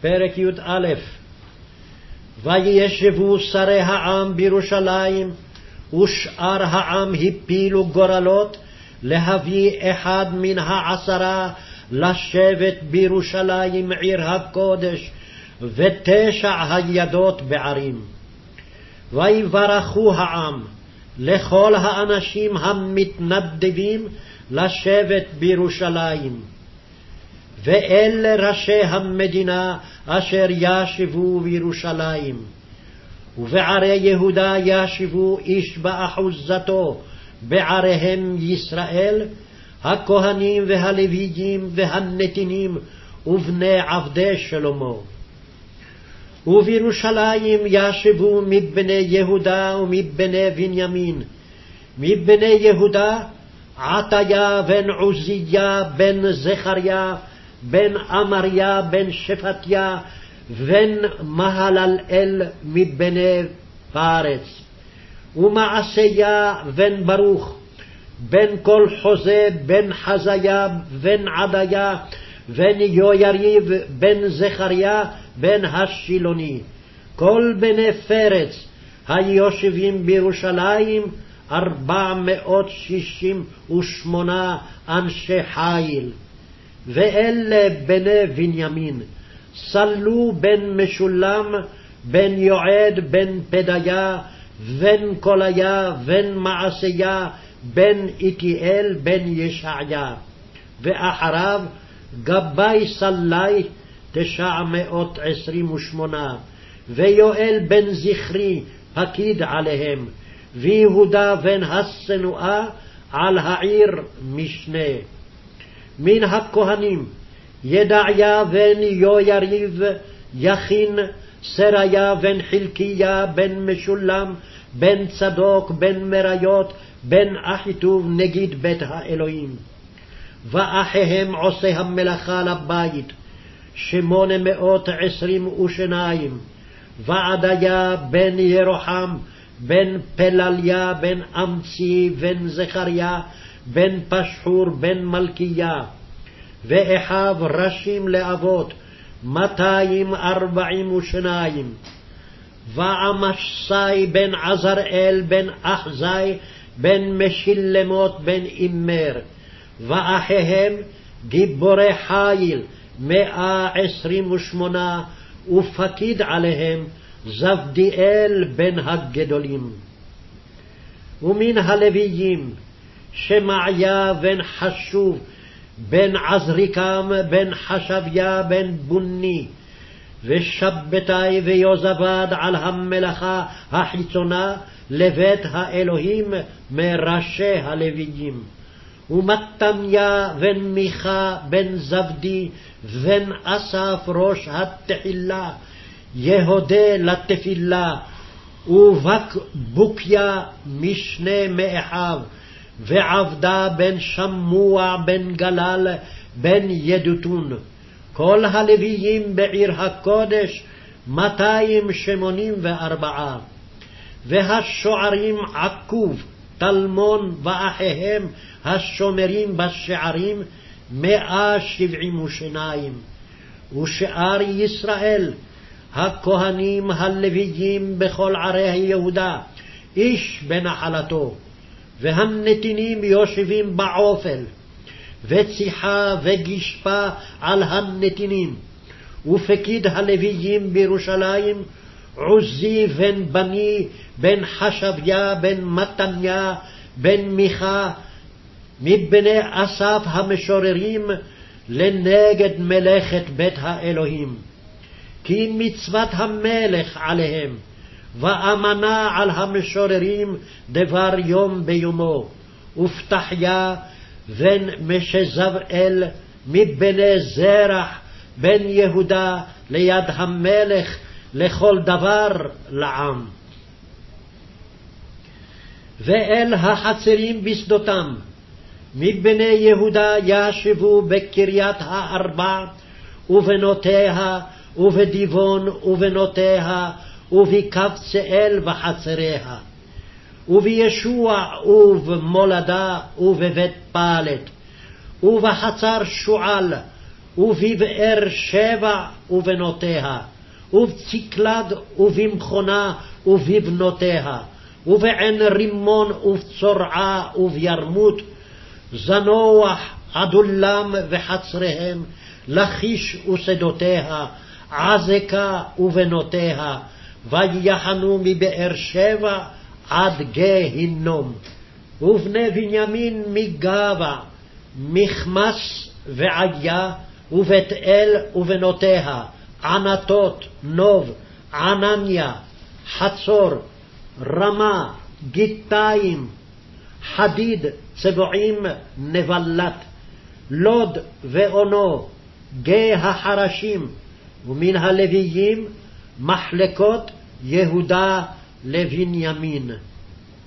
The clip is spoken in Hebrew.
פרק י"א וישבו שרי העם בירושלים, ושאר העם הפילו גורלות, להביא אחד מן העשרה לשבת בירושלים עיר הקודש, ותשע הידות בערים. ויברכו העם לכל האנשים המתנדבים לשבת בירושלים. ואלה ראשי המדינה אשר ישבו בירושלים. ובערי יהודה ישבו איש באחוזתו, בעריהם ישראל, הכהנים והלוויים והנתינים ובני עבדי שלמה. ובירושלים ישבו מבני יהודה ומבני בנימין. מבני יהודה עטיה בן עוזיה בן זכריה בן אמריה בן שפטיה בן מהללאל מבני פרץ. ומעשיה בן ברוך בן כל חוזה בן חזיה בן עדיה בן יויריב בן זכריה בן השילוני. כל בני פרץ היושבים בירושלים ארבע מאות שישים ושמונה אנשי חיל. ואלה בני בנימין, סלו בן משולם, בן יועד, בן פדיה, בן קוליה, בן מעשיה, בן איתיאל, בן ישעיה. ואחריו גבאי סלי, תשע מאות עשרים ושמונה, ויואל בן זכרי, פקיד עליהם, ויהודה בן השנואה, על העיר משנה. מן הכהנים, ידעיה בן יויריב, יכין, סריה בן חלקיה, בן משולם, בן צדוק, בן מריות, בן אחיטוב, נגיד בית האלוהים. ואחיהם עושי המלאכה לבית, שמונה מאות עשרים ושניים, ועדיה בן ירוחם, בן פלליה, בן אמצי, בן זכריה, בן פשחור, בן מלכיה, ואחיו ראשים לאבות, מאתיים ארבעים ושניים. ועמשסי בן עזראל, בן אחזי, בן משילמות, בן אימר, ואחיהם גיבורי חיל, מאה עשרים ושמונה, ופקיד עליהם זבדיאל בן הגדולים. ומן הלוויים, שמעיה בן חשוב, בן עזריקם, בן חשביה, בן בוני, ושבתי ויוזבד על המלאכה החיצונה לבית האלוהים מראשי הלוויים. ומתניה בן מיכה בן זבדי בן אסף ראש התחילה, יהודה לתפילה, ובקבוקיה משנה מאחיו, ועבדה בן שמוע בן גלל בן ידותון. כל הלוויים בעיר הקודש מאתיים שמונים וארבעה. והשוערים עקוב, טלמון ואחיהם השומרים בשערים מאה שבעים ושניים. ושאר ישראל, הכהנים הלוויים בכל ערי יהודה, איש בנחלתו. והנתינים יושבים בעופל, וציחה וגשפה על הנתינים, ופקיד הלוויים בירושלים, עוזי בן בני, בן חשביה, בן מתניה, בן מיכה, מבני אסף המשוררים, לנגד מלאכת בית האלוהים. כי מצוות המלך עליהם, ואמנה על המשוררים דבר יום ביומו, ופתחיה בן משזבאל מבני זרח בן יהודה ליד המלך לכל דבר לעם. ואל החצרים בשדותם, מבני יהודה ישבו בקריית הארבע, ובנותיה, ובדיבון ובנותיה, ובקבצאל וחצריה, ובישוע ובמולדה ובבית פלט, ובחצר שועל, ובבאר שבע ובנותיה, ובצקלג ובמכונה ובבנותיה, ובעין רימון ובצורעה ובירמות, זנוח עדולם וחצריהם, לכיש ושדותיה, עזקה ובנותיה, ויחנו מבאר שבע עד גהינום. ובני בנימין מגבה, מכמס ועיה, ובית אל ובנותיה, ענתות, נוב, ענניה, חצור, רמה, גיתיים, חדיד, צבועים, נבלת, לוד ואונו, גיא החרשים, ומן הלוויים מחלקות יהודה לבנימין.